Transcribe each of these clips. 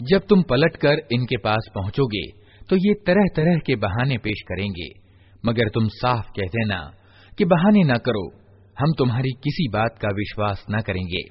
जब तुम पलटकर इनके पास पहुंचोगे तो ये तरह तरह के बहाने पेश करेंगे मगर तुम साफ कह देना कि बहाने न करो हम तुम्हारी किसी बात का विश्वास न करेंगे।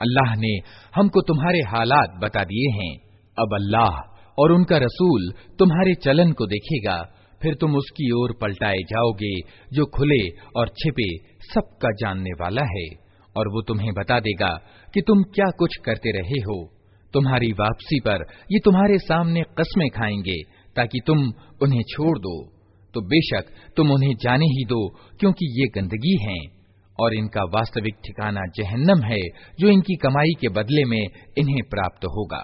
अल्लाह ने हमको तुम्हारे हालात बता दिए हैं। अब अल्लाह और उनका रसूल तुम्हारे चलन को देखेगा, फिर तुम उसकी ओर पलटाए जाओगे, जो खुले और छिपे सबका जानने वाला है, और वो तुम्हें बता देगा कि तुम क्या कुछ करते रहे हो। तुम्हारी वापसी पर ये तुम्हारे सामने कस्में खाएँगे, ताकि तुम उन्हें छोड़ दो। तो बेशक तुम उन्हें जाने ही दो क्योंकि ये गंदगी हैं और इनका वास्तविक ठिकाना जहन्नम है जो इनकी कमाई के बदले में इन्हें प्राप्त होगा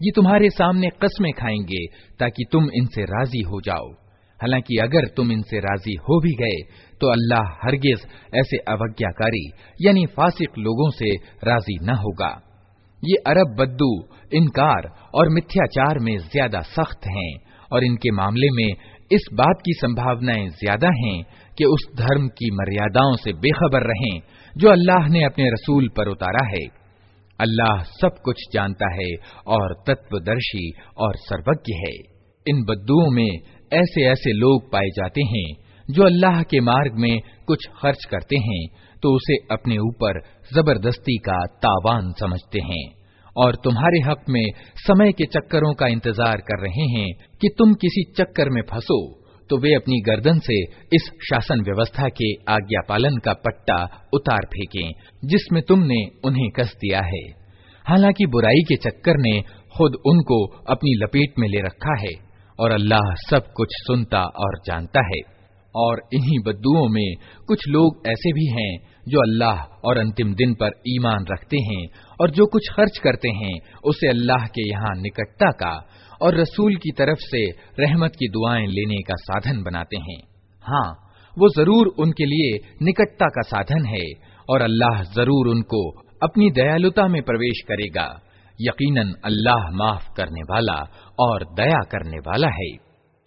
ये तुम्हारे सामने कस्में खाएंगे ताकि तुम इनसे राजी हो जाओ हालांकि अगर तुम इनसे राजी हो भी गए तो अल्लाह हरगिज ऐसे अवज्ञाकारी यानी फासिक लोगों से राजी न होगा ये अरब बद्दू इनकार और मिथ्याचार में ज्यादा सख्त हैं और इनके मामले में इस बात की संभावनाएँ ज़्यादा हैं कि उस धर्म की मर्यादाओं से बेखबर रहें जो अल्लाह ने अपने रसूल पर उतारा है। अल्लाह सब कुछ जानता है और तत्वदर्शी और सर्वज्ञ है। इन बद्दुओं में ऐसे ऐसे लोग पाए जाते हैं जो अल्लाह के मार्ग में कुछ खर्च करते हैं तो उसे अपने ऊपर ज़बरदस्ती का तावान समझते हैं। और तुम्हारे हक में समय के चक्करों का इंतज़ार कर रहे हैं कि तुम किसी चक्कर में फंसो तो वे अपनी गर्दन से इस शासन व्यवस्था के आज्ञा पालन का पट्टा उतार फेंकें, जिसमें तुमने उन्हें कस दिया है। हालाँकि बुराई के चक्कर ने खुद उनको अपनी लपेट में ले रखा है, और अल्लाह सब कुछ सुनता और जानता है। और इन्हीं बद्दुओं में कुछ लोग ऐसे भी हैं जो अल्लाह और अंतिम दिन पर ईमान रखते हैं और जो कुछ खर्च करते हैं, उसे अल्लाह के यहाँ निकटता का और रसूल की तरफ़ से रहमत की दुआएँ लेने का साधन बनाते हैं। हाँ वो ज़रूर उनके लिए निकटता का साधन है और अल्लाह ज़रूर उनको अपनी दयालुता में प्रवेश करेगा। यकीनन अल्लाह माफ़ करने वाला और दया करने वाला है।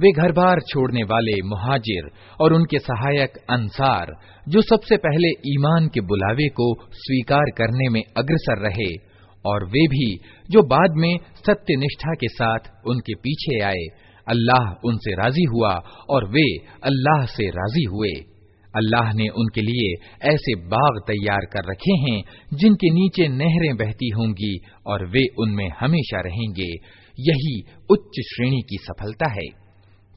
वे घर बार छोड़ने वाले मुहाजिर और उनके सहायक अंसार, जो सबसे पहले ईमान के बुलावे को स्वीकार करने में अग्रसर रहे, और वे भी, जो बाद में सत्य निष्ठा के साथ उनके पीछे आए, अल्लाह उनसे राज़ी हुआ और वे अल्लाह से राज़ी हुए। अल्लाह ने उनके लिए ऐसे बाग तैयार कर रखे हैं, जिनके नीचे नहरें बहती होंगी और वे उनमें हमेशा रहेंगे। यही उच्च श्रेणी की सफलता है।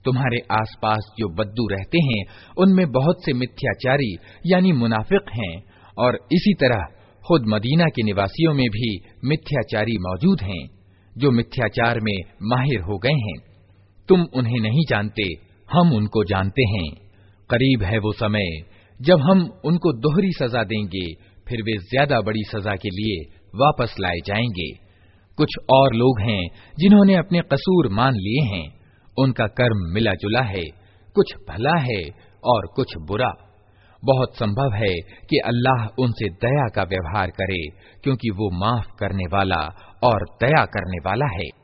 तुम्हारे आसपास जो बद्दू रहते हैं, उनमें बहुत से मिथ्याचारी, यानी मुनाफिक हैं। और इसी तरह, खुद मदीना के निवासियों में भी मिथ्याचारी मौजूद हैं, जो मिथ्याचार में माहिर हो गए हैं। तुम उन्हें नहीं जानते, हम उनको जानते हैं। करीब है वो समय, जब हम उनको दोहरी सजा देंगे, फिर वे ज़्यादा बड़ी सजा के लिए वापस लाए जाएँगे। कुछ और लोग हैं, जिन्होंने अपने कसूर मान लिए हैं। उनका कर्म मिला जुला है, कुछ भला है और कुछ बुरा। बहुत संभव है कि अल्लाह उनसे दया का व्यवहार करे, क्योंकि वो माफ़ करने वाला और दया करने वाला है।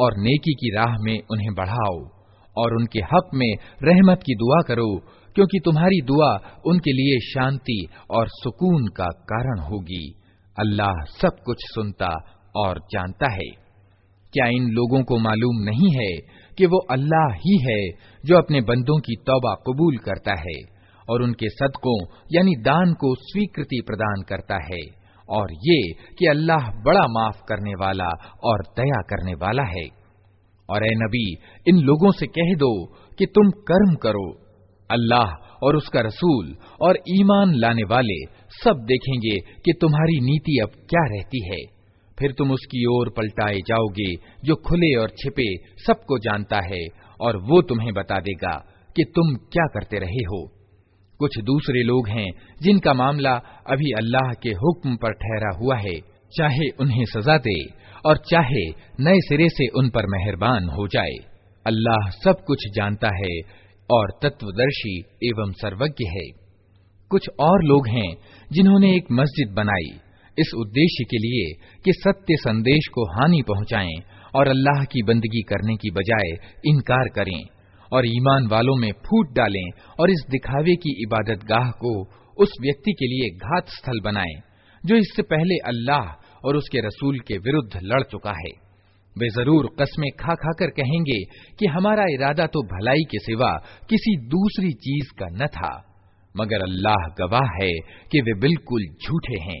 और नेकी की राह में उन्हें बढ़ाओ, और उनके हक में रहमत की दुआ करो, क्योंकि तुम्हारी दुआ उनके लिए शांति और सुकून का कारण होगी। अल्लाह सब कुछ सुनता और जानता है। क्या इन लोगों को मालूम नहीं है कि वो अल्लाह ही है जो अपने बंदों की तौबा कबूल करता है, और उनके सदकों यानी दान को स्वीकृति प्रदान करता है? और ये कि अल्लाह बड़ा माफ़ करने वाला और दया करने वाला है। और ए नबी, इन लोगों से कह दो कि तुम कर्म करो। अल्लाह और उसका रसूल और ईमान लाने वाले सब देखेंगे कि तुम्हारी नीति अब क्या रहती है। फिर तुम उसकी ओर पलटाए जाओगे, जो खुले और छिपे सबको जानता है, और वो तुम्हें बता देगा कि तुम क्या करते रहे हो। कुछ दूसरे लोग हैं, जिनका मामला अभी अल्लाह के हुक्म पर ठहरा हुआ है। चाहे उन्हें सजा दे और चाहे नए सिरे से उन पर मेहरबान हो जाए। अल्लाह सब कुछ जानता है और तत्वदर्शी एवं सर्वज्ञ है। कुछ और लोग हैं जिन्होंने एक मस्जिद बनाई, इस उद्देश्य के लिए कि सत्य संदेश को हानि पहुंचाएँ और अल्लाह की बंदगी करने की बजाय इनकार करें। और ईमान वालों में फूट डालें और इस दिखावे की इबादत गाह को उस व्यक्ति के लिए घात स्थल बनाएँ, जो इससे पहले अल्लाह और उसके रसूल के विरुद्ध लड़ चुका है। वे ज़रूर कस्में खा खाकर कहेंगे कि हमारा इरादा तो भलाई के सिवा किसी दूसरी चीज़ का न था, मगर अल्लाह गवाह है कि वे बिल्कुल झूठे हैं।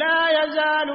ला यज़ालु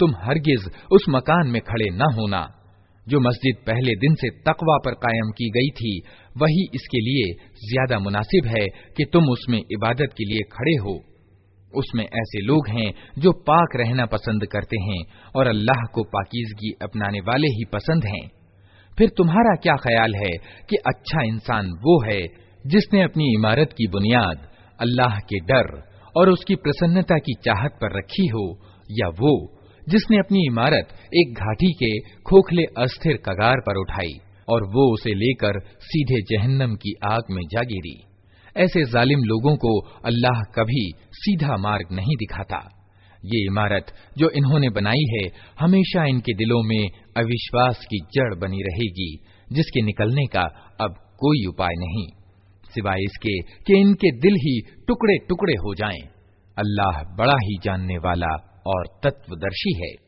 तुम हरगिज उस मकान में खड़े न होना जो मस्जिद पहले दिन से तकवा पर कायम की गई थी वही इसके लिए ज्यादा मुनासिब है कि तुम उसमें इबादत के लिए खड़े हो उसमें ऐसे लोग हैं जो पाक रहना पसंद करते हैं और अल्लाह को पाकिजगी अपनाने वाले ही पसंद हैं। फिर तुम्हारा क्या ख्याल है कि अच्छा इंसान वो है जिसने अपनी इमारत की बुनियाद, अल्लाह के डर और उसकी प्रसन्नता की चाहत पर रखी हो, या वो जिसने अपनी इमारत एक घाटी के खोखले अस्थिर कगार पर उठाई और वो उसे लेकर सीधे जहन्नम की आग में जा गिरी? ऐसे जालिम लोगों को अल्लाह कभी सीधा मार्ग नहीं दिखाता। ये इमारत जो इन्होंने बनाई है, हमेशा इनके दिलों में अविश्वास की जड़ बनी रहेगी, जिसके निकलने का अब कोई उपाय नहीं। सिवाय इसके कि इनके दिल ही टुकड़े टुकड़े हो जाएँ। अल्लाह बड़ा ही जानने वाला और तत्वदर्शी है।